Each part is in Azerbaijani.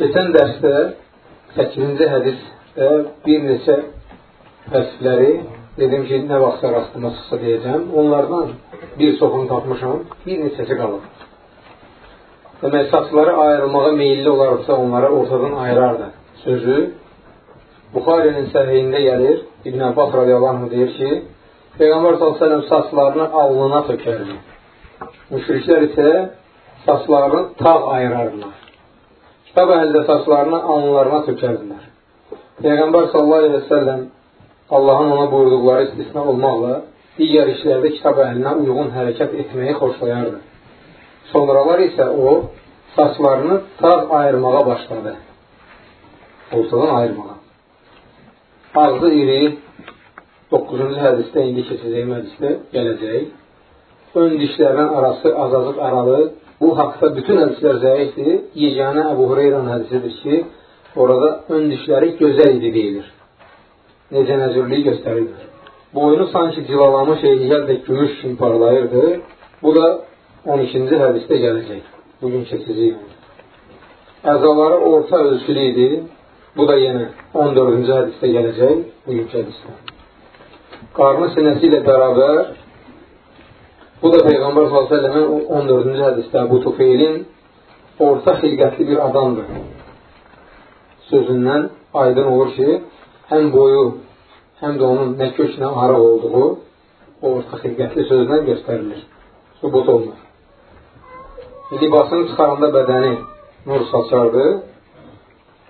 Keçən dərsdə 8-ci hədisdə bir neçə vəsifləri dedim ki, nə vaxtsa rastıma çıxsa deyəcəm. Onlardan bir çoxunu tapmışam, bir neçəsi qalır. Demək, saçları ayrılmağa meyilli olarsa onları ortadan ayırardı. Sözü Buxarinin səhiyində gəlir, İbn Abbas radiyallahu deyir ki, Peyğəmbər s.ə.v saçlarını alnına tökərdi. Müşriklər isə saçlarını tağ ayırardılar. Kitab əlində saçlarını alnlarına tökərdilər. Peyğəmbər s.ə.v Allahın ona buyurduqları istisna olmaqla digər işlərdə kitab əhlinə uyğun hərəkət etməyi xoşlayardı. Sonralar isə o, saçlarını tağ ayırmağa başladı. Ortadan ayırmağa. Ağzı iri, 9-cu hədisdə, indi keçəcəyim hədisdə gələcək. Ön dişlərdən arası azacıq aralı. Bu haqda bütün hədislər zəifdir. Yeganə Əbu Hureyran hədisidir ki, orada ön dişləri gözəl idi deyilir. Necə nəzirliyi göstərirdir. Boynu sanki cilalamış eyyəl də gümüş kimi parlayırdı. Bu da 12-ci hədisdə gələcək. Bugün keçəcəyim. Əzaları orta ölçülü. Bu da yenə 14-cü hədisdə gələcək. Bugünkü hədisdə qarnı sinəsi ilə bu da Peyğəmbər s.ə.v-in 14-cü hədisdə Əbu Tufeylin orta xilqətli bir adamdır. Sözündən aydın olur ki, həm boyu, həm də onun nə kök, nə araq olduğu o orta xilqətli sözdən göstərilir. Subut olunur. Libasını çıxaranda bədəni nur saçardı.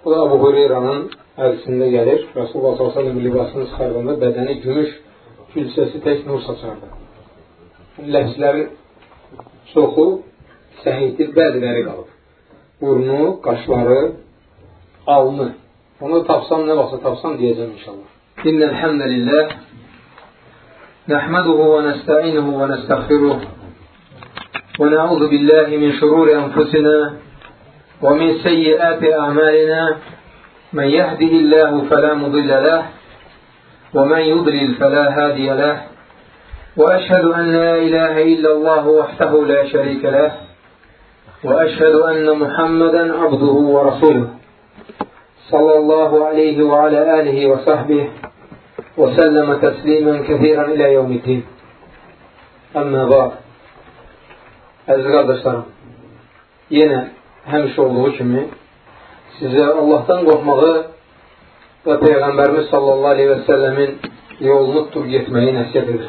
Bu da Abu Hureyranın hədisində gəlir. Rasulullah s.ə.v libasını çıxardanda bədəni gümüş külsəsi tək nur saçardı Ləfslərin çoxu səhiddir, bəziləri qalıb. Burnu, qaşları, alnı. Onu tapsam, nə vaxtsa tapsam deyəcəm inşallah. İnnəl həmdəlillah نحمده ونستعينه ونستغفره ونعوذ بالله من شرور أنفسنا ومن سيئات أعمالنا من يهده الله فلا مضل له ومن يضلل فلا هادي له وأشهد أن لا إله إلا الله وحده لا شريك له وأشهد أن محمدا عبده ورسوله. صلى الله عليه وعلى آله وصحبه وسلم تسليما كثيرا إلى يوم الدين. أما بعد أزغاد السلام ينا هم شغله كمي سيزا الله تنقف مغى وبيغمبر صلى الله عليه وسلم يولد تبجت مهين السبب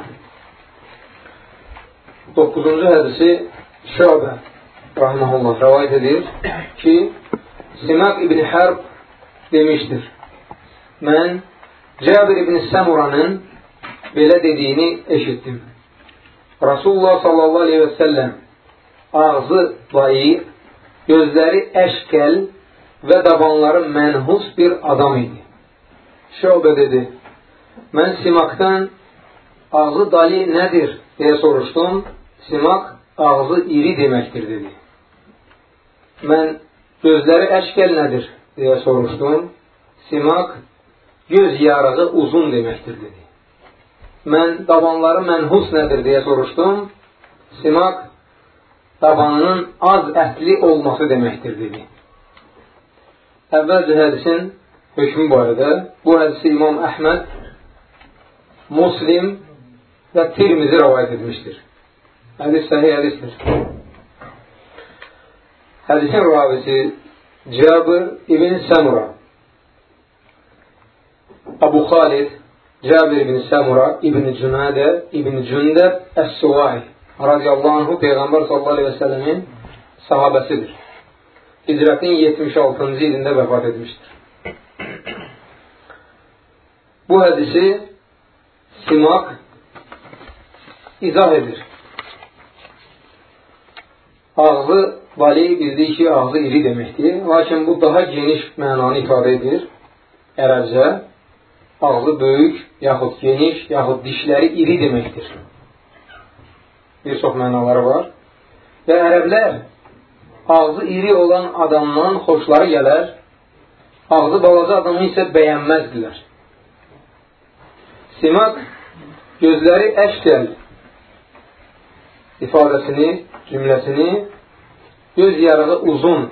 9-cu hədisi Şöbə rahmanullah rəvayət edir ki, Simaq ibn Hərb demişdir. Mən Cəbir ibn Səmuranın belə dediyini eşitdim. Rasulullah sallallahu aleyhi və səlləm ağzı bayır, gözləri əşkəl və dabanları mənhus bir adam idi. Şöbə dedi, mən Simakdan ağzı dali nədir deyə soruşdum. Simak ağzı iri deməkdir dedi. Mən gözləri əşkəl nədir deyə soruşdum. Simak göz yarığı uzun deməkdir dedi. Mən dabanları mənhus nədir deyə soruşdum. Simak dabanının az ətli olması deməkdir dedi. Əvvəlcə hədisin hökmü barədə bu hədisi İmam Əhməd, Muslim və Tirmizi rəvayət etmişdir. Hədis səhih hədisdir. Hədisin ravisi Cabir ibn Səmura Abu Xalid Cabir ibn Səmura ibn Cünadə ibn Cündəb Əs-Suvay radiyallahu anhu Peyğəmbər sallallahu aleyhi və sələmin sahabəsidir. Hicrətin 76-cı ilində vəfat etmişdir. Bu hədisi Simak izah edir. Ağzı vali bildiyi ki, ağzı iri deməkdir. Lakin bu daha geniş mənanı ifadə edir. Ərəbcə ağzı böyük, yaxud geniş, yaxud dişləri iri deməkdir. Bir çox mənaları var. Və ərəblər ağzı iri olan adamdan xoşları gələr, ağzı balaca adamı isə bəyənməzdilər. Simak gözləri əşkəl ifadəsini, cümləsini göz yarığı uzun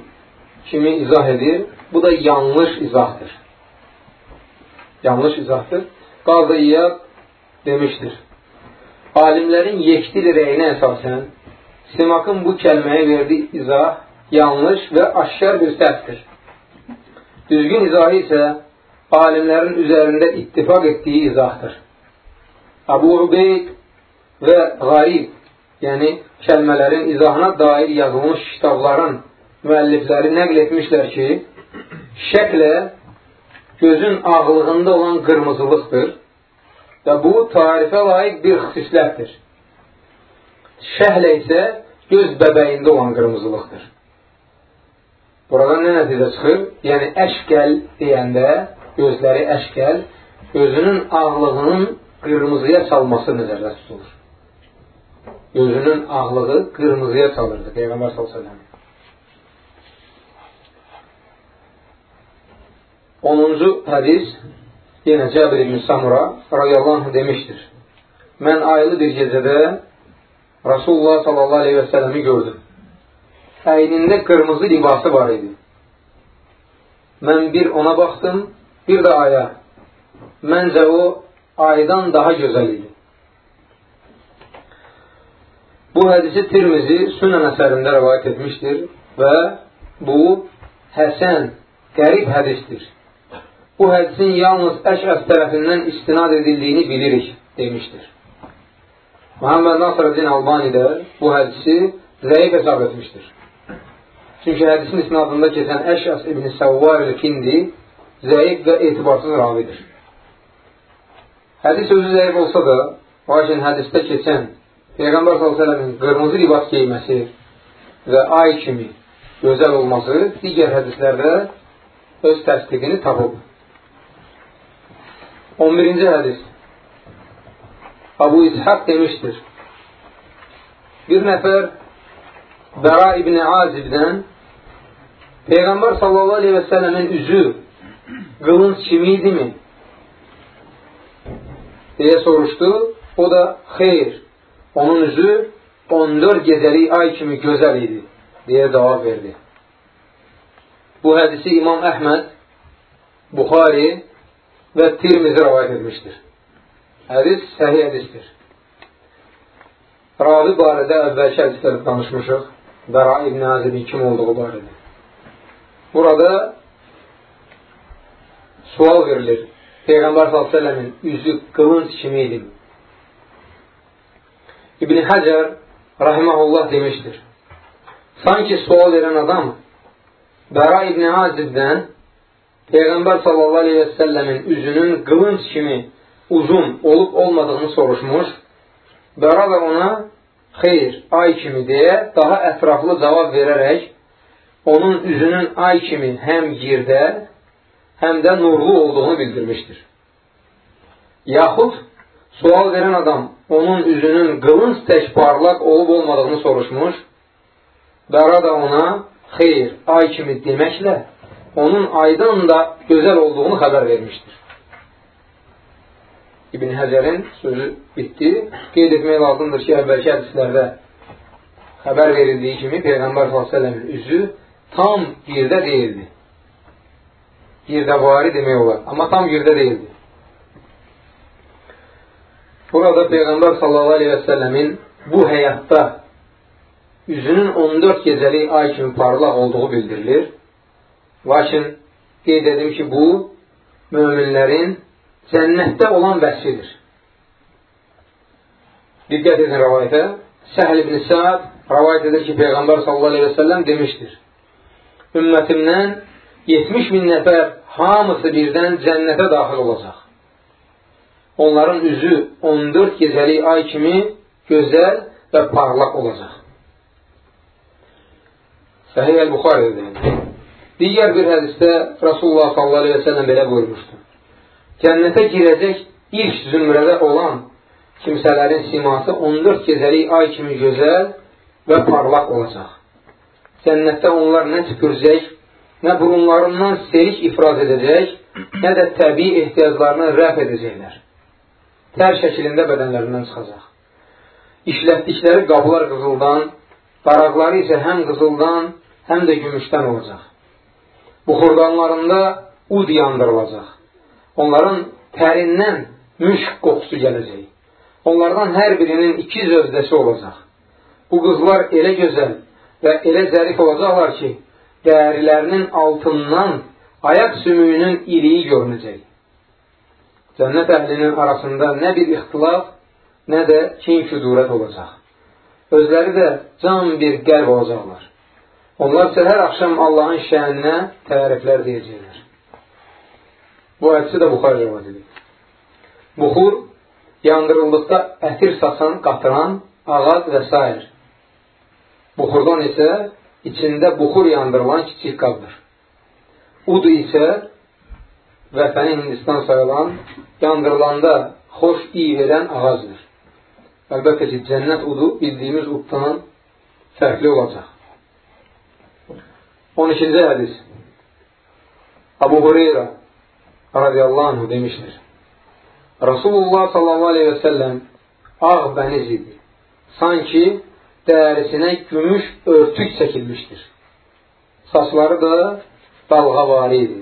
kimi izah edir. bu da yanlış izahdır. Yanlış izahdır. Qazı İyyad demişdir. Alimlərin yekdil rəyinə əsasən Simakın bu kəlməyə verdiyi izah yanlış və aşkar bir səhvdir. Düzgün izahı isə alimlərin üzərində ittifak etdiyi izahdır. Abu Ubeyd və Qarib, yəni kəlmələrin izahına dair yazılmış kitabların müəllifləri nəql etmişlər ki, şəklə gözün ağlığında olan qırmızılıqdır və bu tarifə layiq bir xüsuslətdir. Şəhlə isə göz bəbəyində olan qırmızılıqdır. Buradan nə nəticə çıxır? Yəni, əşkəl deyəndə, gözləri əşkəl, gözünün ağlığının qırmızıya çalması nəzərdə tutulur. Gözünün ağlığı qırmızıya çalırdı Peyğəmbər s.ə.v. 10-cu hədis yenə Cəbir ibn Samura radiyallahu anh demişdir. Mən aylı bir gecədə Rasulullah sallallahu aleyhi və sələmi gördüm. Əynində qırmızı libası var idi. Mən bir ona baxdım, bir də aya. Məncə o aydan daha gözəl idi. Bu hədisi Tirmizi Sünən əsərində rəvayət etmişdir və bu Həsən, qərib hədisdir. Bu hədisin yalnız Əşəs tərəfindən istinad edildiyini bilirik, demişdir. Muhammed Nasrəddin Albani də bu hədisi zəif hesab etmişdir. Çünki hədisin isnadında keçən Əşəs ibn Səvvar el-Kindi zəif və etibarsız ravidir. Hədis özü zəif olsa da, lakin hədisdə keçən Peyğəmbər s.ə.v-in qırmızı libas geyməsi və ay kimi gözəl olması digər hədislərdə öz təsdiqini tapıb. 11-ci hədis Abu İshak demiştir. Bir nəfər Bəra İbni Azibdən Peyğəmbər sələmin üzü qılınc kimi idimi? deyə soruşdu. O da xeyr, onun üzü 14 gecəlik ay kimi gözəl idi deyə cavab verdi. Bu hədisi İmam Əhməd, Buxari və Tirmizi rəvayət etmişdir. Hədis səhih hədisdir. Ravi barədə əvvəlki hədislərdə danışmışıq. Bəra İbn Azibin kim olduğu barədə. Burada sual verilir. Peyğəmbər s.ə.v-in üzü qılınc kimi idi. İbn Həcər rahiməhullah demişdir. Sanki sual verən adam Bəra İbn Azibdən Peyğəmbər s.ə.v-in üzünün qılınc kimi uzun olub olmadığını soruşmuş. Bəra da ona xeyr, ay kimi deyə daha ətraflı cavab verərək onun üzünün ay kimi həm girdə, həm də nurlu olduğunu bildirmişdir. Yaxud sual verən adam onun üzünün qılınc tək parlaq olub olmadığını soruşmuş. Bəra da ona xeyr, ay kimi deməklə onun aydan da gözəl olduğunu xəbər vermişdir. İbn Həcərin sözü bitdi. Qeyd etmək lazımdır ki, əvvəlki hədislərdə xəbər verildiyi kimi Peyğəmbər s.ə.v-in üzü tam girdə deyildi. Girdəvari demək olar. Amma tam girdə deyildi. Burada Peyğəmbər s.ə.v-in bu həyatda üzünün 14 gecəlik ay kimi parlaq olduğu bildirilir. Lakin qeyd edim ki, bu möminlərin cənnətdə olan vəsidir. Diqqət edin rəvayətə. Səhl ibn Səad rəvayət edir ki, Peyğəmbər sallallahu aleyhi və səlləm demişdir. Ümmətimdən 70 min nəfər hamısı birdən cənnətə daxil olacaq. Onların üzü 14 gecəlik ay kimi gözəl və parlaq olacaq. Səhiyyə Əl-Buxarədə Digər bir hədisdə Rasulullah sallallahu aleyhi və səlləm belə buyurmuşdur. Cənnətə girəcək ilk zümrədə olan kimsələrin siması 14 gecəlik ay kimi gözəl və parlaq olacaq. Cənnətdə onlar nə tüpürəcək, nə burunlarından serik ifraz edəcək, nə də təbii ehtiyaclarını rəf edəcəklər. Tər şəkilində bədənlərindən çıxacaq. İşlətdikləri qablar qızıldan, daraqları isə həm qızıldan, həm də gümüşdən olacaq. Buxurdanlarında ud yandırılacaq. Onların tərindən müşk qoxusu gələcək. Onlardan hər birinin iki zövdəsi olacaq. Bu qızlar elə gözəl və elə zərif olacaqlar ki, dərilərinin altından ayaq sümüyünün iliyi görünəcək. Cənnət əhlinin arasında nə bir ixtilaf, nə də kin-küdurət olacaq. Özləri də can bir qəlb olacaqlar. Onlar isə hər axşam Allahın şəninə təriflər deyəcəklər. Bu hədisi də Buxar rəvad edir. Buxur, yandırıldıqda ətir saçan, qatıran, ağac və s. Buxurdan isə içində buxur yandırılan kiçik qabdır. Ud isə vətəni Hindistan sayılan, yandırılanda xoş iyi verən ağacdır. Əlbəttə ki, cənnət udu bildiyimiz uddan fərqli olacaq. 12-ci hədis Abu Hureyra radiyallahu anh demişdir. Rasulullah sallallahu aleyhi və səlləm ağ bəniz idi. Sanki dərisinə gümüş örtük çəkilmişdir. Saçları da dalğavari idi.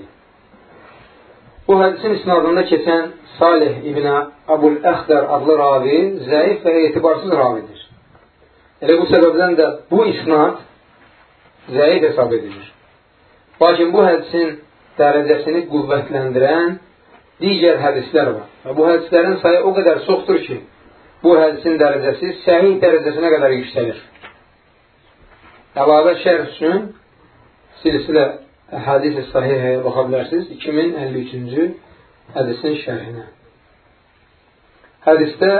Bu hədisin isnadında keçən Salih ibn Abul Əxdər adlı ravi zəif və etibarsız ravidir. Elə bu səbəbdən də bu isnad zəif hesab edilir. Lakin bu hədisin dərəcəsini qüvvətləndirən digər hədislər var. Və bu hədislərin sayı o qədər çoxdur ki, bu hədisin dərəcəsi səhih dərəcəsinə qədər yüksəlir. Əlavə şərh üçün silsilə hədis-i sahihəyə baxa bilərsiniz 2053-cü hədisin şərhinə. Hədisdə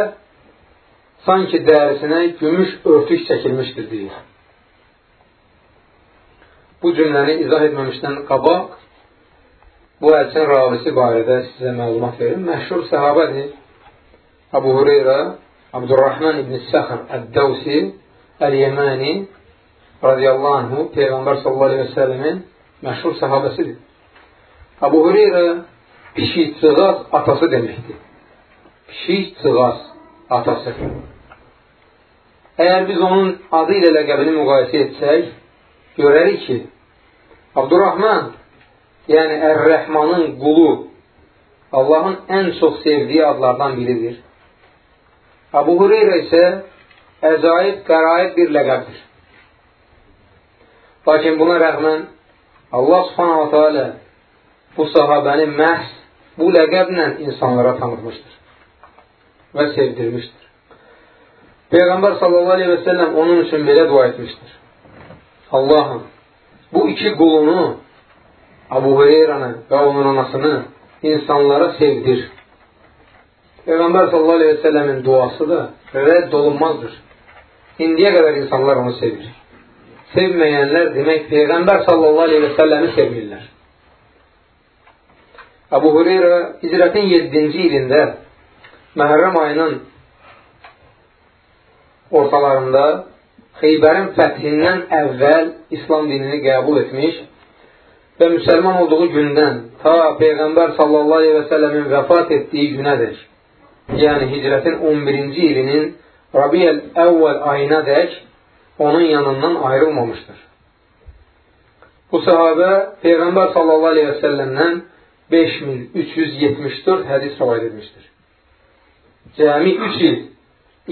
sanki dərisinə gümüş örtük çəkilmişdir deyir. Bu cümləni izah etməmişdən qabaq bu hədisin ravisi barədə sizə məlumat verim. Məşhur səhabədir. Abu Hureyra Abdurrahman ibn Səxr Əd-Dəvsi Əl-Yəməni radiyallahu anhu Peyğəmbər sallallahu aleyhi və səlləmin məşhur səhabəsidir. Abu Hureyra pişik cığaz atası deməkdir. Pişik cığaz atası. Əgər biz onun adı ilə ləqəbini müqayisə etsək, görərik ki, Abdurrahman, yəni Ər-Rəhmanın qulu, Allahın ən çox sevdiyi adlardan biridir. Abu Hureyra isə əcaib, qəraib bir ləqəbdir. Lakin buna rəğmən Allah subhanahu wa ta'ala bu sahabəni məhz bu ləqəblə insanlara tanıtmışdır və sevdirmişdir. Peyğəmbər sallallahu aleyhi və səlləm onun üçün belə dua etmişdir. Allahım, bu iki qulunu, Abu Hureyranı və onun anasını insanlara sevdir. Peyğəmbər sallallahu aleyhi və səlləmin duası da rədd olunmazdır. İndiyə qədər insanlar onu sevir. Sevməyənlər demək Peyğəmbər sallallahu aleyhi və səlləmi sevmirlər. Əbu Hureyra hicrətin 7-ci ilində Məhərrəm ayının ortalarında Xeybərin fəthindən əvvəl İslam dinini qəbul etmiş və müsəlman olduğu gündən ta Peyğəmbər sallallahu aleyhi və səlləmin vəfat etdiyi günədir yəni hicrətin 11-ci ilinin Rabiyəl əvvəl ayına dək onun yanından ayrılmamışdır. Bu sahabə Peyğəmbər sallallahu aleyhi və səlləmdən 5374 hədis rəvayət etmişdir. Cəmi 3 il,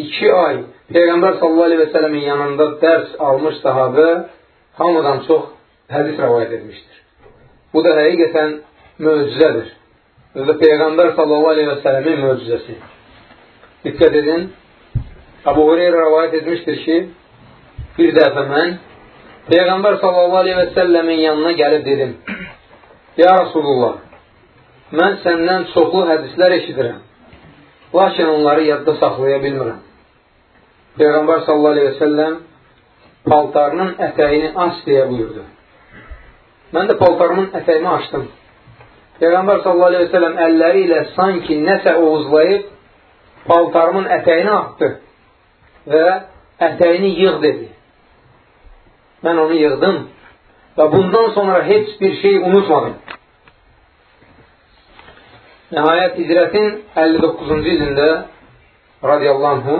2 ay Peyğəmbər sallallahu aleyhi və səlləmin yanında dərs almış sahabə hamıdan çox hədis rəvayət etmişdir. Bu da həqiqətən möcüzədir. Özü Peyğəmbər sallallahu aleyhi və sələmin möcüzəsi. Diqqət edin, Abu Hureyra rəvayət etmişdir ki, bir dəfə mən Peyğəmbər sallallahu aleyhi və səlləmin yanına gəlib dedim, Ya Rasulullah, mən səndən çoxlu hədislər eşidirəm, lakin onları yadda saxlaya bilmirəm. Peyğəmbər sallallahu aleyhi və səlləm paltarının ətəyini aç deyə buyurdu. Mən də paltarımın ətəyini açdım. Peyğəmbər sallallahu əleyhi və səlləm əlləri ilə sanki nəsə ovuzlayıb paltarımın ətəyini atdı və ətəyini yığ dedi. Mən onu yığdım və bundan sonra heç bir şey unutmadım. Nəhayət hicrətin 59-cu ilində radiyallahu anhu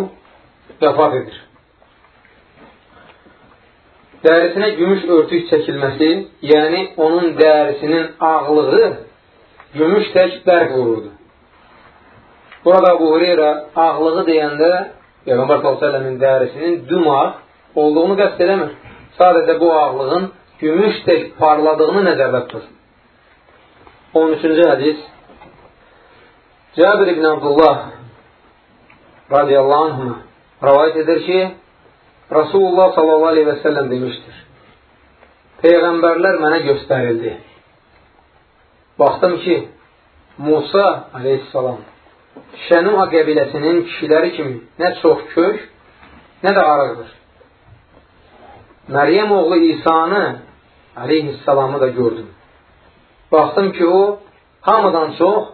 vəfat edir. dərisinə gümüş örtük çəkilməsi, yəni onun dərisinin ağlığı gümüş tək bərq vururdu. Burada Abu Hureyra ağlığı deyəndə Peyğəmbər s.ə.v-in dərisinin dümağ olduğunu qəst eləmir. Sadəcə bu ağlığın gümüş tək parladığını nəzərdə tutur. 13-cü hədis Cabir ibn Abdullah radiyallahu anhına rəvayət edir ki, Rasulullah sallallahu aleyhi və səlləm demişdir. Peyğəmbərlər mənə göstərildi. Baxdım ki, Musa aleyhissalam Şənua qəbiləsinin kişiləri kimi nə çox kök, nə də arıqdır. Məryəm oğlu İsanı aleyhissalamı da gördüm. Baxdım ki, o hamıdan çox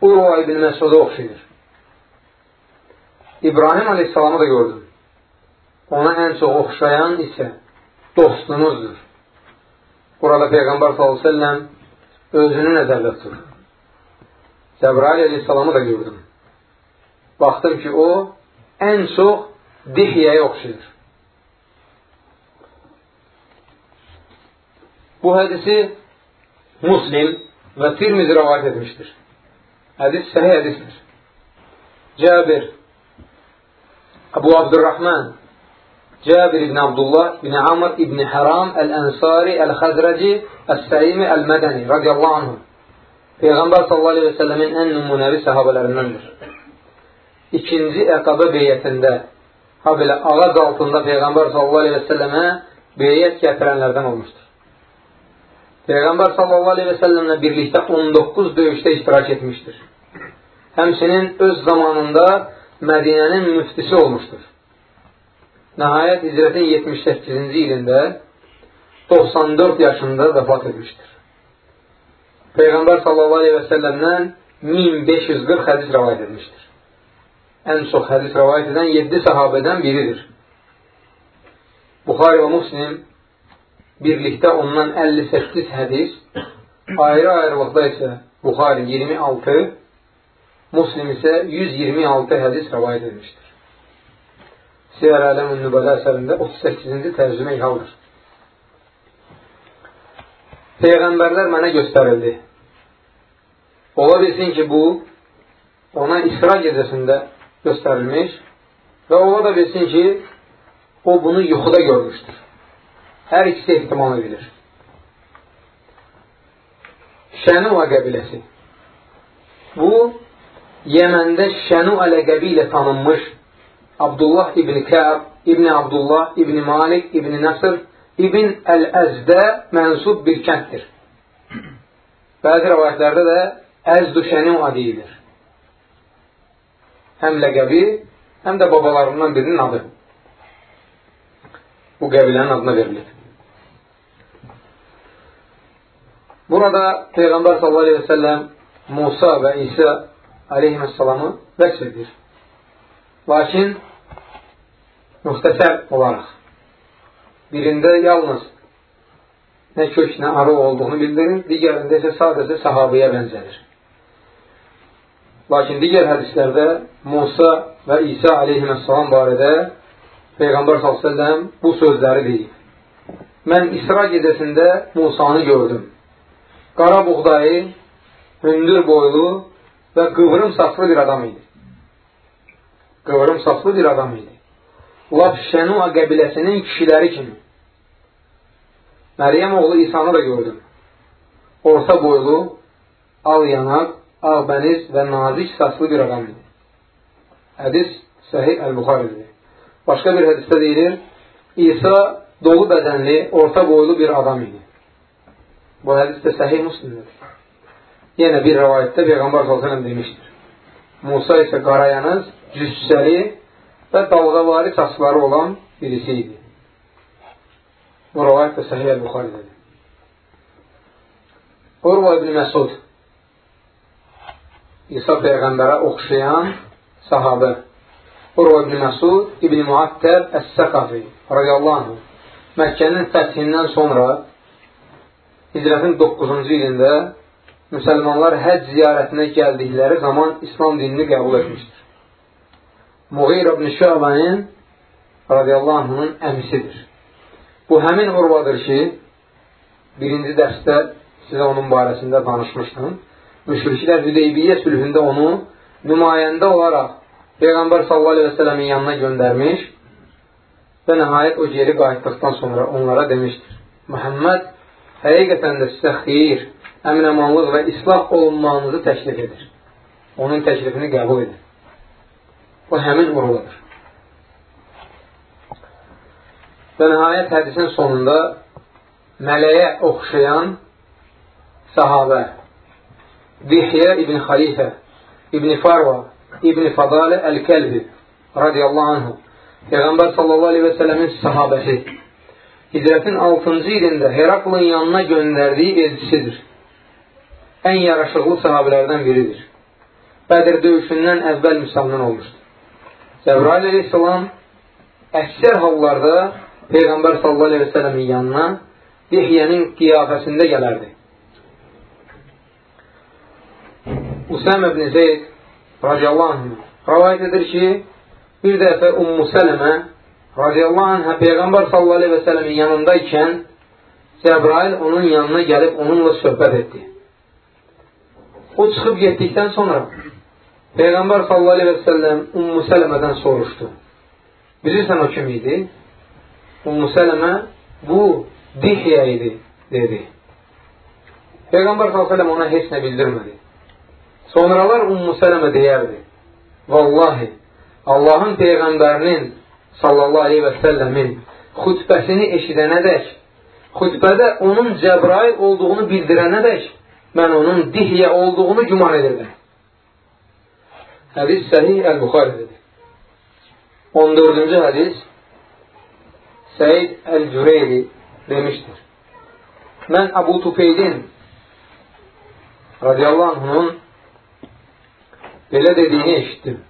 Urva ibn Məsuda oxşayır. İbrahim aleyhissalamı da gördüm. Ona ən çox oxşayan isə dostunuzdur. Burada Peyğəmbər s.ə.v özünü nəzərdə tutur. Cəbrail aleyhissalamı da gördüm. Baxdım ki, o ən çox Dihyəyə oxşayır. Bu hədisi Muslim və Tirmizi rəvayət etmişdir. Hədis səhih hədisdir. Cabir Abu Abdurrahman Cabir ibn Abdullah ibn Amr ibn Haram Əl-Ənsari Əl-Xəzrəci Əs-Səyimi Əl-Mədəni radiyallahu anhum Peyğəmbər sallallahu aleyhi və səlləmin ən nümunəvi səhabələrindəndir. İkinci əqabə beyyətində, ha belə ağac altında Peyğəmbər sallallahu aleyhi və səlləmə beyyət gətirənlərdən olmuşdur. Peyğəmbər səlləmlə birlikdə 19 döyüşdə iştirak etmişdir. Həmçinin öz zamanında Mədinənin müftisi olmuşdur. Nəhayət hicrətin 78-ci ilində 94 yaşında vəfat etmişdir. Peyğəmbər səlləmdən 1540 hədis rəvayət etmişdir. Ən çox hədis rəvayət edən 7 sahabədən biridir. Buxari və Muslim birlikdə ondan 58 hədis, ayrı-ayrılıqda isə Buxari 26, Muslim isə 126 hədis rəvayət etmişdir. Siyar Ələmin Nübələ əsərində 38-ci tərcümə ihaldır. Peyğəmbərlər mənə göstərildi. Ola bilsin ki, bu ona İsra gecəsində göstərilmiş və ola da bilsin ki, o bunu yuxuda görmüşdür. Hər ikisi ehtimal edilir. Şənua qəbiləsi. Bu, Yəməndə Şənua ləqəbi ilə tanınmış Abdullah ibn Kəb, İbn Abdullah, İbn Malik, İbn Nasır İbn Əl-Əzdə mənsub bir kənddir. Bəzi rəvayətlərdə də Əzdu Şənim adiyidir. Həm ləqəbi, həm də babalarından birinin adı. Bu qəbilənin adına verilir. Burada Peyğəmbər sallallahu aleyhi və səlləm Musa və İsa aleyhissalamı vəsf edir. Lakin müxtəsər olaraq Birində yalnız nə kök, nə arı olduğunu bildirir, digərində isə sadəcə sahabəyə bənzədir. Lakin digər hədislərdə Musa və İsa aleyhissalam barədə Peyğəmbər s.ə.v bu sözləri deyib. Mən İsra gecəsində Musanı gördüm. Qara buğdayı, hündür boylu və qıvrım saçlı bir adam idi. Qıvrım saçlı bir adam idi. Lap Şənua qəbiləsinin kişiləri kimi. Məryəm oğlu İsanı da gördüm. Orta boylu, al yanaq, ağbəniz və nazik saçlı bir adam idi. Hədis Səhih Əl-Buxaridir. Başqa bir hədisdə deyilir, İsa dolu bədənli, orta boylu bir adam idi. Bu hədis də Səhih Müslimdir. Yenə bir rəvayətdə Peyğəmbər s.ə.v demişdir. Musa isə qarayanız, cüssəli və dalğavari saçları olan birisi idi. Bu rəvayət də Səhiyyə Buxarədədir. Urva ibn Məsud İsa Peyğəmbərə oxşayan sahabə Urva ibn Məsud ibn Muattəb Əs-Səqafi radiyallahu anh Məkkənin fəthindən sonra hicrətin 9-cu ilində müsəlmanlar həcc ziyarətinə gəldikləri zaman İslam dinini qəbul etmişdir. Muğir ibn Şöbənin radiyallahu anh'ın əmisidir. Bu həmin urvadır ki, birinci dərsdə sizə onun barəsində danışmışdım. Müşriklər Hüdeybiyyə sülhündə onu nümayəndə olaraq Peyğəmbər sələmin yanına göndərmiş və nəhayət o geri qayıtdıqdan sonra onlara demişdir. Məhəmməd həqiqətən də sizə xeyir, əminəmanlıq və islah olunmağınızı təklif edir. Onun təklifini qəbul edir. O həmin urvadır. Və nəhayət hədisin sonunda mələyə oxşayan sahabə Dihyə ibn Xalifə İbn Farva İbn Fadalə Əl-Kəlbi radiyallahu anhu Peyğəmbər sallallahu aleyhi və sələmin sahabəsi hicrətin 6-cı ilində Heraklın yanına göndərdiyi elçisidir. Ən yaraşıqlı sahabələrdən biridir. Bədir döyüşündən əvvəl müsəlman olmuşdur. Cəbrail aleyhissalam əksər hallarda Peyğəmbər sallallahu aleyhi və sələmin yanına Dihyənin qiyafəsində gələrdi. Usam ibn Zeyd radiyallahu anh rəvayət edir ki, bir dəfə Ummu Sələmə radiyallahu anhə Peyğəmbər sallallahu aleyhi və sələmin yanındaykən Cəbrail onun yanına gəlib onunla söhbət etdi. O çıxıb getdikdən sonra Peyğəmbər sallallahu aleyhi və səlləm Ummu Sələmədən soruşdu. Bilirsən o kim idi? Ummu Sələmə bu Dihyə idi, dedi. Peyğəmbər s.ə.v ona heç nə bildirmədi. Sonralar Ummu Sələmə deyərdi. Vallahi, Allahın Peyğəmbərinin sallallahu aleyhi və səlləmin xütbəsini eşidənədək, xütbədə onun Cəbrail olduğunu bildirənədək, mən onun dihyə olduğunu güman edirdim. Hədis səhih Əl-Buxaridir. 14-cü hədis Səid Əl-Cüreyri demişdir. Mən Əbu Tupeydin radiyallahu anhunun belə dediyini eşitdim.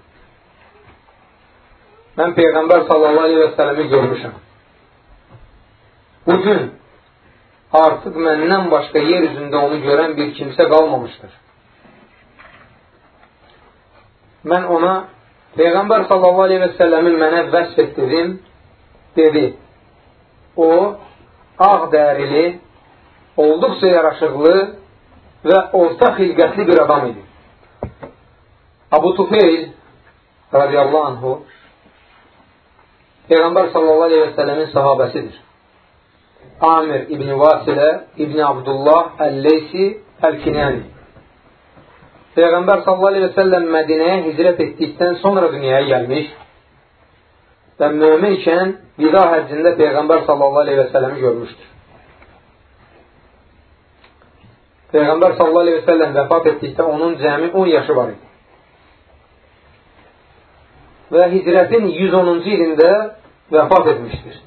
Mən Peyğəmbər sallallahu aleyhi və sələmi görmüşəm. Bugün artıq məndən başqa yer üzündə onu görən bir kimsə qalmamışdır. Mən ona Peyğəmbər sallallahu aleyhi və sələmin mənə vəsf etdirim, dedi. O, ağ dərili, olduqca yaraşıqlı və orta xilqətli bir adam idi. Abu Tufeyl radiyallahu anhu Peyğəmbər sallallahu aleyhi və sələmin sahabəsidir. Amir İbni Vasilə İbni Abdullah Əl-Leysi Əl-Kinəni Peyğəmbər sallallahu aleyhi və səlləm Mədinəyə hicrət etdikdən sonra dünyaya gəlmiş və mömin ikən vida həccində Peyğəmbər sallallahu aleyhi və səlləmi görmüşdür. Peyğəmbər sallallahu aleyhi və səlləm vəfat etdikdə onun cəmi 10 yaşı var idi. Və hicrətin 110-cu ilində vəfat etmişdir.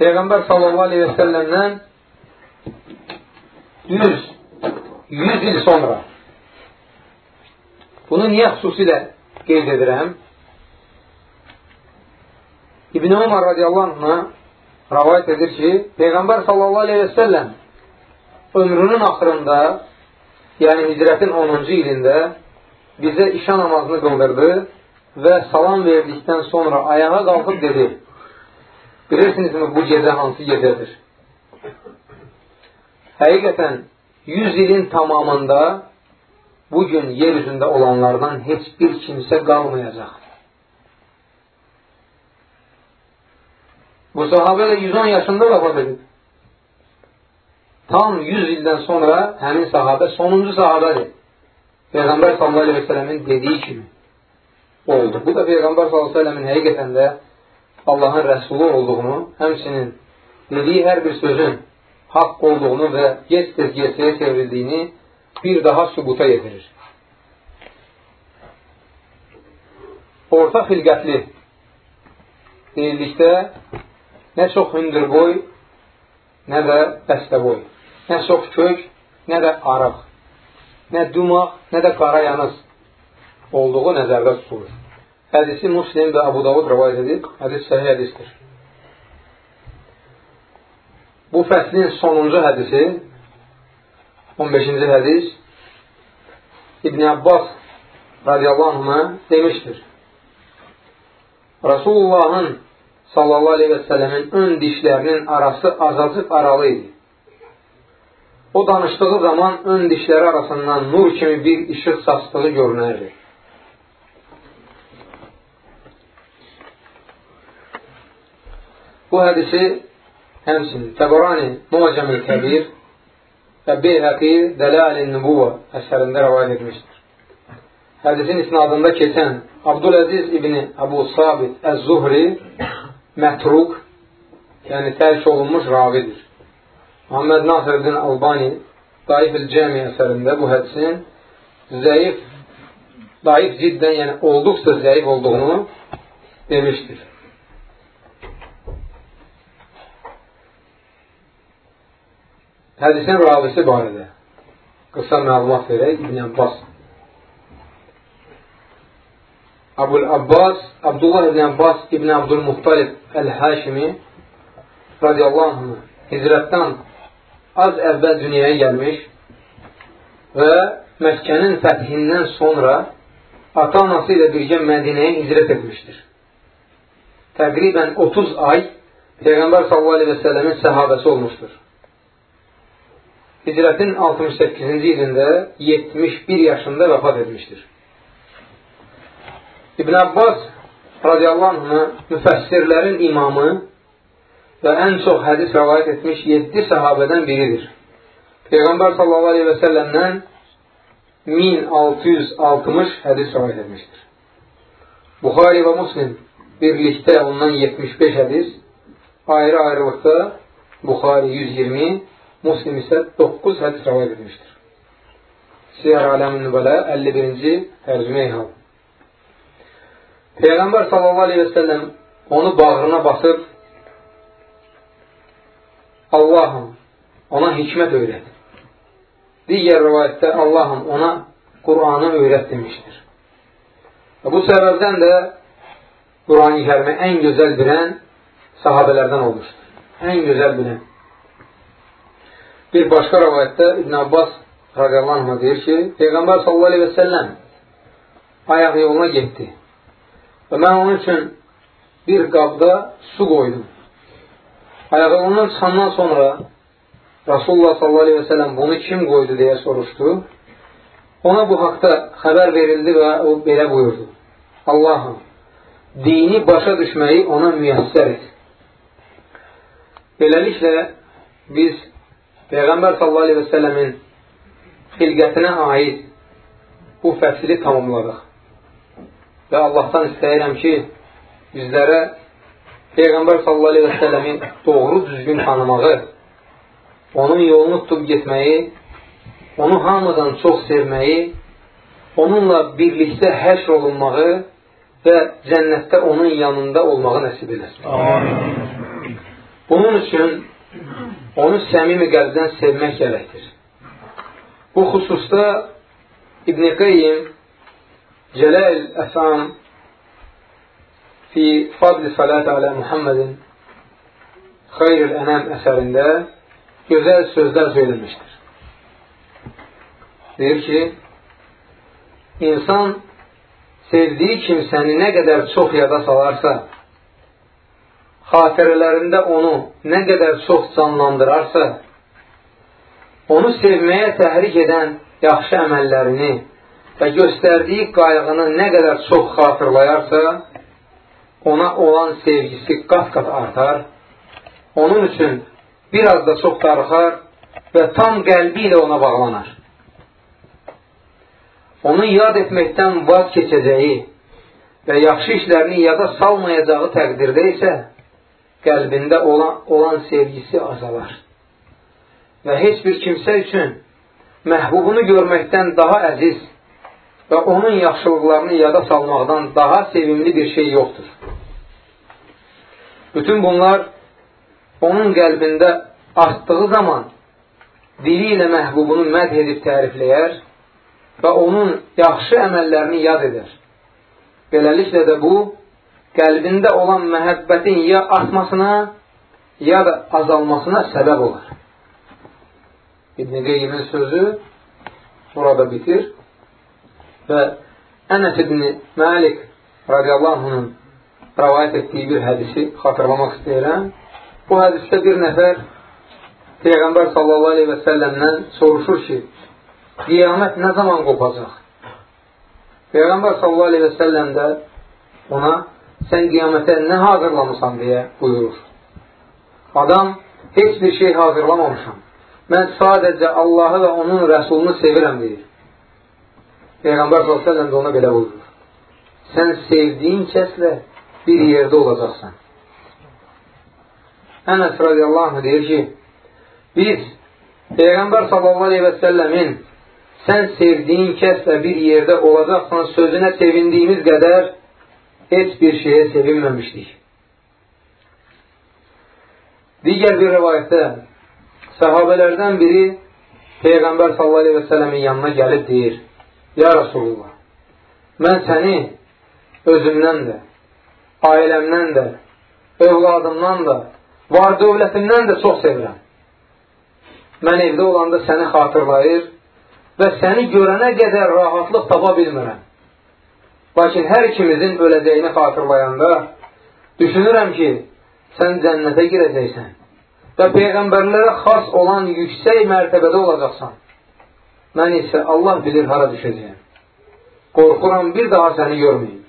Peyğəmbər sallallahu aleyhi və səlləmdən 100, 100 il sonra bunu niyə xüsusilə qeyd edirəm? İbn Umar radiyallahu anhına rəvayət edir ki, Peyğəmbər sallallahu aleyhi və səlləm ömrünün axırında, yəni hicrətin 10-cu ilində bizə işə namazını qıldırdı və salam verdikdən sonra ayağa qalxıb dedi, bilirsinizmi bu gecə hansı gecədir? Həqiqətən 100 ilin tamamında bugün yer üzündə olanlardan heç bir kimsə qalmayacaq. Bu sahabə də 110 yaşında vəfat edib. Tam 100 ildən sonra həmin sahabə sonuncu sahabədir. Peyğəmbər sallallahu aleyhi və sələmin dediyi kimi oldu. Bu da Peyğəmbər sələmin həqiqətən də Allahın rəsulu olduğunu, həmçinin dediyi hər bir sözün haqq olduğunu və gec-tez gerçəyə çevrildiyini bir daha sübuta yetirir. Orta xilqətli deyildikdə nə çox hündürboy, nə də bəstəboy. Nə çox kök, nə də arıq, nə dumaq, nə də qara yanız olduğu nəzərdə tutulur. Hədisi Muslim və Abu Davud rəvayət edib, hədis səhih hədisdir. Bu fəslin sonuncu hədisi, 15-ci hədis, İbn Abbas radiyallahu anhına demişdir. Rasulullahın sallallahu aleyhi və sələmin ön dişlərinin arası azacıq aralı idi. O danışdığı zaman ön dişləri arasından nur kimi bir işıq saçdığı görünərdi. Bu hədisi həmçinin Təbarani Muacəmül Kəbir və Beyhəqi Dələlin Nübuvva əsərində rəvayət etmişdir. Hədisin isnadında keçən Abdüləziz ibni Əbu Sabit Əz-Zuhri mətruk, yəni tərk olunmuş ravidir. Muhammed Nasiruddin Albani Daif-ül Cəmi əsərində bu hədisin zəif, daif ciddən, yəni olduqca zəif olduğunu demişdir. Hədisin ravisi barədə qısa məlumat verək İbn Abbas. Abul Abbas, Abdullah ibn Abbas ibn Abdülmuhtalib Əl-Həşimi radiyallahu anh hicrətdən az əvvəl dünyaya gəlmiş və Məkkənin fəthindən sonra ata-anası ilə birgə Mədinəyə hicrət etmişdir. Təqribən 30 ay Peyğəmbər sallallahu aleyhi və səlləmin səhabəsi olmuşdur. Hicrətin 68-ci ilində 71 yaşında vəfat etmişdir. İbn Abbas radiyallahu anh müfəssirlərin imamı və ən çox hədis rəvayət etmiş 7 səhabədən biridir. Peyğəmbər sallallahu aleyhi və səlləmdən 1660 hədis rəvayət etmişdir. Buxari və Muslim birlikdə ondan 75 hədis, ayrı-ayrılıqda Buxari 120, Muslim isə 9 hədis rəvayət etmişdir. Siyar Aləmin Nübələ 51-ci tərcümə ihal. Peyğəmbər sallallahu aleyhi və səlləm onu bağrına basıb Allahım ona hikmət öyrət. Digər rivayətdə Allahım ona Qur'anı öyrət demişdir. Və bu səbəbdən də Quran-ı kərimi ən gözəl bilən sahabələrdən olmuşdur. Ən gözəl bilən. Bir başqa rivayətdə İbn Abbas radiyallahu anh deyir ki, Peyğəmbər sallallahu aleyhi və səlləm ayaq yoluna getdi. Və mən onun üçün bir qabda su qoydum. Ayağından çıxandan sonra Rasulullah sallallahu aleyhi və sələm bunu kim qoydu deyə soruşdu. Ona bu haqda xəbər verildi və o belə buyurdu. Allahım, dini başa düşməyi ona müyəssər et. Beləliklə, biz Peyğəmbər sallallahu aleyhi və sələmin xilqətinə aid bu fəsli tamamladıq. Və Allahdan istəyirəm ki, bizlərə Peyğəmbər sallallahu aleyhi və səlləmin doğru düzgün tanımağı, onun yolunu tutub getməyi, onu hamıdan çox sevməyi, onunla birlikdə həşr olunmağı və cənnətdə onun yanında olmağı nəsib eləsin. Amin. Bunun üçün onu səmimi qəlbdən sevmək gərəkdir. Bu xüsusda İbn-i Qeyyim Cələl Əfam fi Fadli Salat alə Muhammedin Xeyrül Ənəm əsərində gözəl sözlər söyləmişdir. Deyir ki, insan sevdiyi kimsəni nə qədər çox yada salarsa, xatirələrində onu nə qədər çox canlandırarsa, onu sevməyə təhrik edən yaxşı əməllərini və göstərdiyi qayğını nə qədər çox xatırlayarsa, ona olan sevgisi qat-qat artar, onun üçün biraz da çox darıxar və tam qəlbi ilə ona bağlanar. Onu yad etməkdən vaz keçəcəyi və yaxşı işlərini yada salmayacağı təqdirdə isə qəlbində olan, olan sevgisi azalar. Və heç bir kimsə üçün məhbubunu görməkdən daha əziz və onun yaxşılıqlarını yada salmaqdan daha sevimli bir şey yoxdur. Bütün bunlar onun qəlbində artdığı zaman dili ilə məhbubunu mədh edib tərifləyər və onun yaxşı əməllərini yad edər. Beləliklə də bu, qəlbində olan məhəbbətin ya artmasına, ya da azalmasına səbəb olar. İbn-i Qeyyimin sözü burada bitir və Ənəs ibn Məlik radiyallahu anhın rəvayət etdiyi bir hədisi xatırlamaq istəyirəm. Bu hədisdə bir nəfər Peyğəmbər sallallahu aleyhi və səlləmdən soruşur ki, qiyamət nə zaman qopacaq? Peyğəmbər sallallahu aleyhi və səlləm də ona sən qiyamətə nə hazırlamısan deyə buyurur. Adam heç bir şey hazırlamamışam. Mən sadəcə Allahı və onun rəsulunu sevirəm deyir. Peyğəmbər s.ə.v də ona belə buyurur. Sən sevdiyin kəslə bir yerdə olacaqsan. Ənəs radiyallahu anh deyir ki, biz Peyğəmbər s.ə.v-in sən sevdiyin kəslə bir yerdə olacaqsan sözünə sevindiyimiz qədər heç bir şeyə sevinməmişdik. Digər bir rəvayətdə Səhabələrdən biri Peyğəmbər s.ə.v-in yanına gəlib deyir, Ya Rasulullah, mən səni özümdən də, ailəmdən də, övladımdan da, var dövlətimdən də çox sevirəm. Mən evdə olanda səni xatırlayır və səni görənə qədər rahatlıq tapa bilmirəm. Lakin hər ikimizin öləcəyini xatırlayanda düşünürəm ki, sən cənnətə girəcəksən və Peyğəmbərlərə xas olan yüksək mərtəbədə olacaqsan. Mən isə Allah bilir hara düşəcəyəm. Qorxuram bir daha səni görməyim.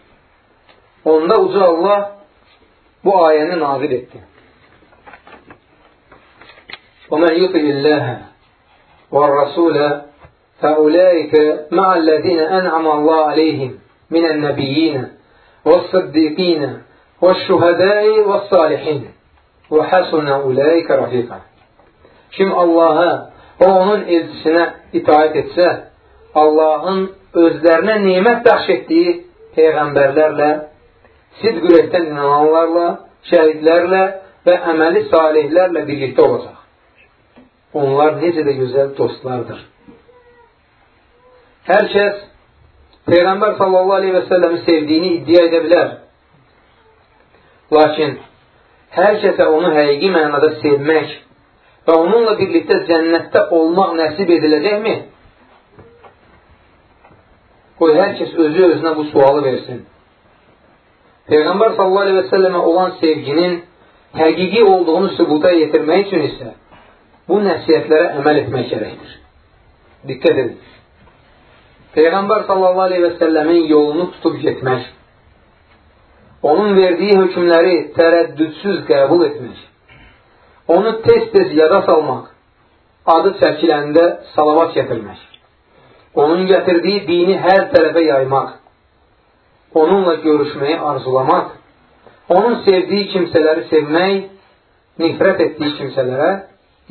Onda uca Allah bu ayəni nazil etdi. وَمَنْ يُطِعِ اللَّهَ وَالرَّسُولَ فَأُولَٰئِكَ مَعَ الَّذِينَ أَنْعَمَ اللَّهُ عَلَيْهِمْ مِنَ النَّبِيِّينَ وَالصِّدِّيقِينَ وَالشُّهَدَاءِ وَالصَّالِحِينَ və həsunə uləykə rafiqə. Kim Allaha və onun elçisinə itaət etsə, Allahın özlərinə nemət bəxş etdiyi peyğəmbərlərlə, sidq ürəkdən inananlarla, şəhidlərlə və əməli salihlərlə birlikdə olacaq. Onlar necə də gözəl dostlardır. Hər kəs Peyğəmbər sallallahu aleyhi və səlləmi sevdiyini iddia edə bilər. Lakin hər kəsə onu həqiqi mənada sevmək və onunla birlikdə cənnətdə olmaq nəsib ediləcəkmi? Qoy hər kəs özü özünə bu sualı versin. Peyğəmbər sallallahu aleyhi və səlləmə olan sevginin həqiqi olduğunu sübuta yetirmək üçün isə bu nəsiyyətlərə əməl etmək gərəkdir. Diqqət edin. Peyğəmbər sallallahu aleyhi və səlləmin yolunu tutub getmək onun verdiyi hökmləri tərəddüdsüz qəbul etmək, onu tez-tez yada salmaq, adı çəkiləndə salavat gətirmək, onun gətirdiyi dini hər tərəfə yaymaq, onunla görüşməyi arzulamaq, onun sevdiyi kimsələri sevmək, nifrət etdiyi kimsələrə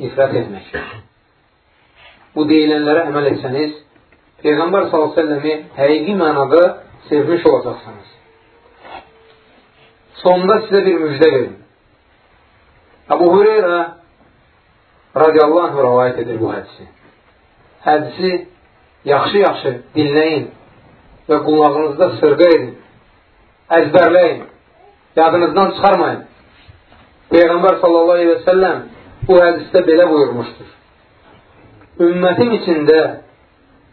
nifrət etmək. Bu deyilənlərə əməl etsəniz, Peyğəmbər s.ə.v-i həqiqi mənada sevmiş olacaqsınız. Sonda sizə bir müjdə verim. Əbu Hüreyrə radiyallahu anh rəvayət edir bu hədisi. Hədisi yaxşı-yaxşı dinləyin və qulağınızda sırqa edin, əzbərləyin, yadınızdan çıxarmayın. Peyğəmbər sallallahu aleyhi və səlləm bu hədisdə belə buyurmuşdur. Ümmətim içində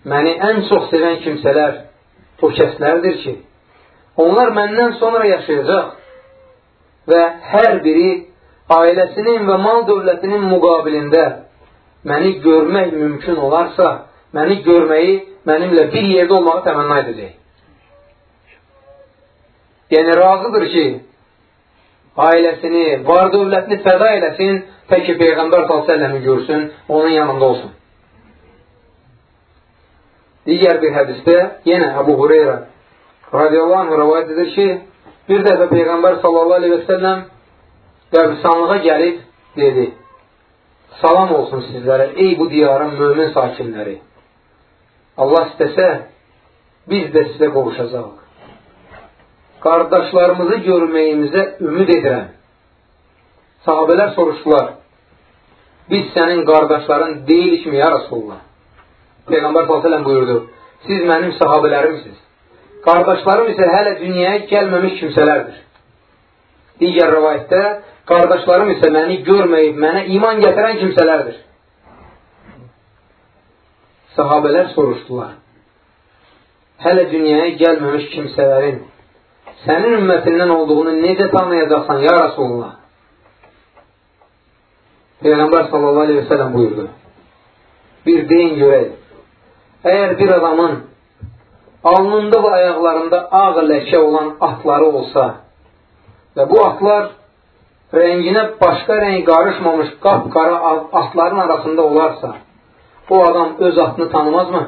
məni ən çox sevən kimsələr o kəslərdir ki, onlar məndən sonra yaşayacaq və hər biri ailəsinin və mal dövlətinin müqabilində məni görmək mümkün olarsa, məni görməyi, mənimlə bir yerdə olmağı təmənna edəcək. Yəni, razıdır ki, ailəsini, var dövlətini fəda eləsin, tək ki, Peyğəmbər s.ə.v-i görsün, onun yanında olsun. Digər bir hədisdə yenə Əbu Hureyra radiyallahu anh rəvayət edir ki, Bir dəfə Peyğəmbər sallallahu aleyhi və səlləm qəbristanlığa gəlib dedi, salam olsun sizlərə, ey bu diyarın mömin sakinləri. Allah istəsə, biz də sizə qovuşacaq. Qardaşlarımızı görməyimizə ümid edirəm. Sahabələr soruşdular, biz sənin qardaşların deyilikmi, ya Rasulullah? Peyğəmbər s.ə.v buyurdu, siz mənim sahabələrimsiniz. Qardaşlarım isə hələ dünyaya gəlməmiş kimsələrdir. Digər rəvayətdə qardaşlarım isə məni görməyib, mənə iman gətirən kimsələrdir. Sahabələr soruşdular. Hələ dünyaya gəlməmiş kimsələrin sənin ümmətindən olduğunu necə tanıyacaqsan, ya Rasulullah? Peyğəmbər sallallahu aleyhi ve sellem buyurdu. Bir deyin görək. Əgər bir adamın alnında və ayaqlarında ağ ləkə olan atları olsa və bu atlar rənginə başqa rəng qarışmamış qap-qara atların arasında olarsa, o adam öz atını tanımazmı?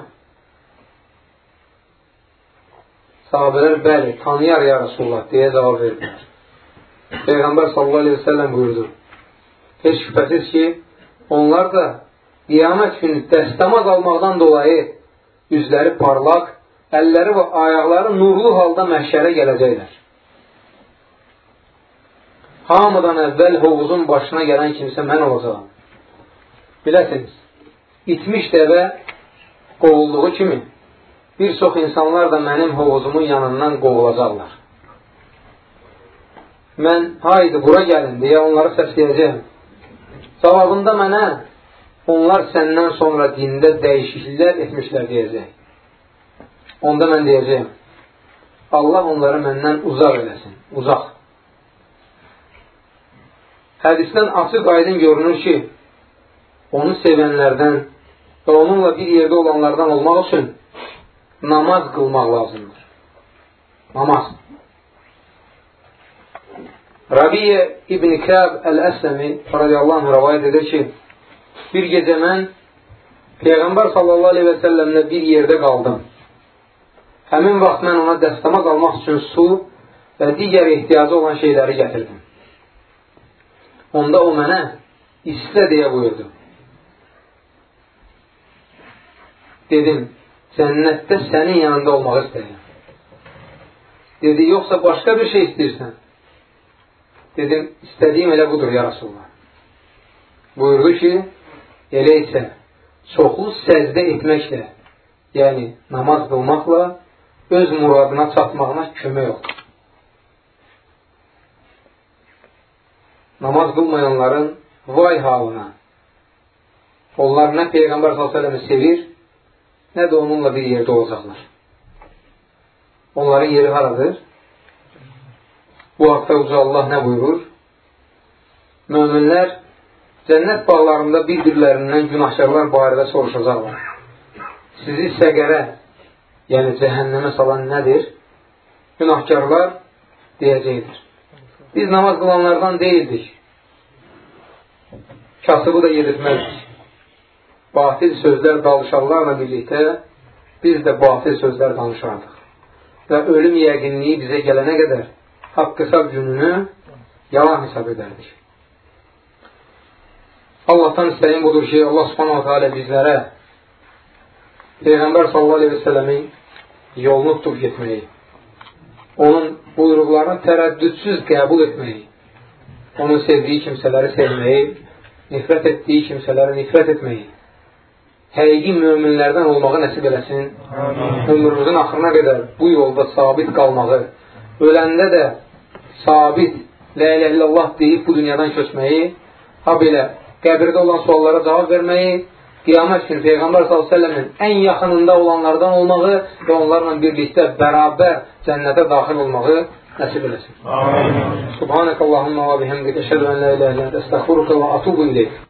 Sahabələr, bəli, tanıyar ya Rasulullah deyə cavab verdilər. Peyğəmbər sallallahu aleyhi ve sellem buyurdu. Heç şübhəsiz ki, onlar da qiyamət günü dəstəmaz almaqdan dolayı üzləri parlaq, əlləri və ayaqları nurlu halda məhşərə gələcəklər. Hamıdan əvvəl hovuzun başına gələn kimsə mən olacaqam. Biləsiniz, itmiş dəvə qovulduğu kimi bir çox insanlar da mənim hovuzumun yanından qovulacaqlar. Mən, haydi, bura gəlin, deyə onları səsləyəcəm. Cavabında mənə, onlar səndən sonra dində dəyişikliklər etmişlər deyəcək. Onda mən deyəcəyim, Allah onları məndən uzaq eləsin, uzaq. Hədisdən açıq aydın görünür ki, onu sevənlərdən və onunla bir yerdə olanlardan olmaq üçün namaz qılmaq lazımdır. Namaz. Rabiyyə İbn-i Kəb Əl-Əsləmi radiyallahu anh rəvayət edir ki, bir gecə mən Peyğəmbər sallallahu aleyhi və səlləmlə bir yerdə qaldım. Həmin vaxt mən ona dəstəmaz almaq üçün su və digər ehtiyacı olan şeyləri gətirdim. Onda o mənə istə deyə buyurdu. Dedim, cənnətdə sənin yanında olmaq istəyirəm. Dedi, yoxsa başqa bir şey istəyirsən? Dedim, istədiyim elə budur, ya Rasulullah. Buyurdu ki, elə isə çoxlu səzdə etməklə, yəni namaz qılmaqla öz muradına çatmağına kömək olur. Namaz qılmayanların vay halına. Onlar nə Peyğəmbər s.ə.v sevir, nə də onunla bir yerdə olacaqlar. Onların yeri haradır? Bu haqda uca Allah nə buyurur? Möminlər cənnət bağlarında bir-birlərindən günahkarlar barədə soruşacaqlar. Sizi səqərə, yəni cəhənnəmə salan nədir? Günahkarlar deyəcəkdir. Biz namaz qılanlardan deyildik. Kasıbı da yedirtməzdik batil sözlər danışanlarla birlikdə biz də batil sözlər danışardıq. Və ölüm yəqinliyi bizə gələnə qədər haqq hesab gününü yalan hesab edərdik. Allahdan istəyim budur ki, Allah subhanahu teala bizlərə Peyğəmbər sallallahu aleyhi və sələmin yolunu tutub getməyi, onun buyruqlarını tərəddüdsüz qəbul etməyi, onun sevdiyi kimsələri sevməyi, nifrət etdiyi kimsələri nifrət etməyi, həqiqi möminlərdən olmağı nəsib eləsin. Ömrümüzün axırına qədər bu yolda sabit qalmağı, öləndə də sabit Lə ilə illallah deyib bu dünyadan köçməyi, ha belə qəbirdə olan suallara cavab verməyi, qiyamət gün Peyğəmbər s.ə.v-in ən yaxınında olanlardan olmağı və onlarla birlikdə bərabər cənnətə daxil olmağı nəsib eləsin. Subhanəkəllahumma və bihəmdik əşhədu ən la ilə ilə əstəxfuruka və atubu iləyik.